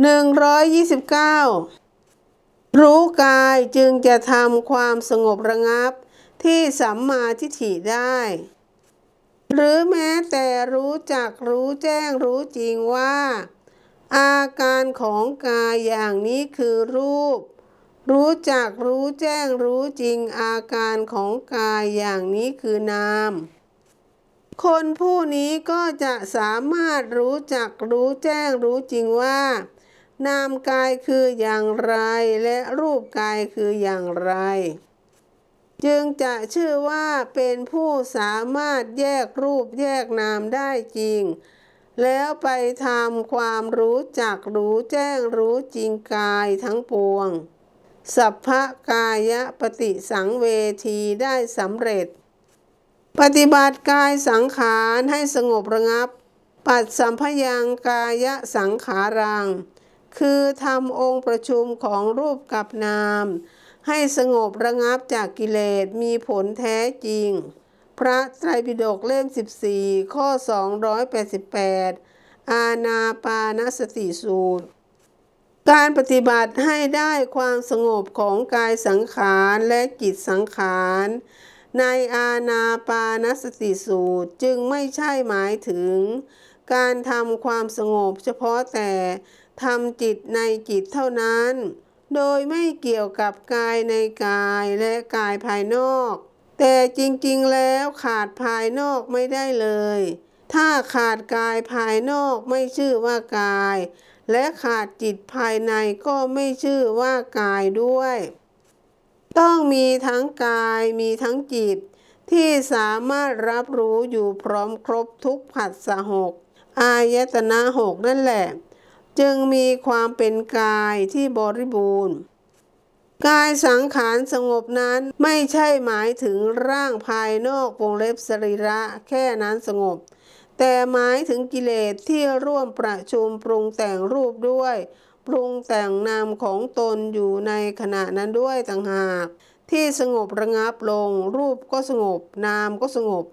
129 รู้กายจึงจะทำความสงบระงับที่สัมมาทิฏฐิได้ หรือแม้แต่รู้จักรู้แจ้งรู้จริงว่า อาการของกายอย่างนี้คือรูป รู้จักรู้แจ้งรู้จริงอาการของกายอย่างนี้คือนาม คนผู้นี้ก็จะสามารถรู้จักรู้แจ้งรู้จริงว่า นามกายคืออย่างไร และรูปกายคืออย่างไร จึงจะชื่อว่าเป็นผู้สามารถแยกรูปแยกนามได้จริง แล้วไปทำความรู้จักรู้แจ้งรู้จริงกายทั้งปวง สัพพกายะปฏิสังเวทีได้สำเร็จ ปฏิบัติกายสังขารให้สงบระงับ ปัดสัมพยังกายสังขารัง คือทำองค์ประชุมของรูปกับนาม ให้สงบระงับจากกิเลสมีผลแท้จริง พระไตรปิฎกเล่ม 14 ข้อ 288 อาณาปานสติสูตร การปฏิบัติให้ได้ความสงบของกายสังขารและจิตสังขารในอาณาปานสติสูตรจึงไม่ใช่หมายถึง การทำความสงบเฉพาะแต่ ทำจิตในจิตเท่านั้น โดยไม่เกี่ยวกับกายในกายและกายภายนอก แต่จริงๆแล้วขาดภายนอกไม่ได้เลย ถ้าขาดกายภายนอกไม่ชื่อว่ากาย และขาดจิตภายในก็ไม่ชื่อว่ากายด้วย ต้องมีทั้งกายมีทั้งจิต ที่สามารถรับรู้อยู่พร้อมครบทุกผัสสะหกอายตนะหกนั่นแหละ จึงมีความเป็นกายที่บริบูรณ์ กายสังขารสงบนั้นไม่ใช่หมายถึงร่างภายนอกวงเล็บสรีระแค่นั้นสงบ แต่หมายถึงกิเลสที่ร่วมประชุมปรุงแต่งรูปด้วย ปรุงแต่งนามของตนอยู่ในขณะนั้นด้วยต่างหาก ที่สงบระงับลง รูปก็สงบ นามก็สงบ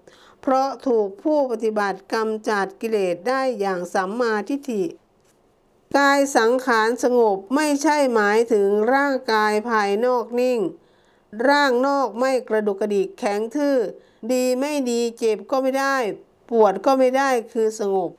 เพราะถูกผู้ปฏิบัติกำจัดกิเลสได้อย่างสัมมาทิฏฐิ กายสังขารสงบไม่ใช่หมายถึงร่างกายภายนอกนิ่ง ร่างนอกไม่กระดุกกระดิกแข็งทื่อ ดีไม่ดีเจ็บก็ไม่ได้ ปวดก็ไม่ได้คือสงบ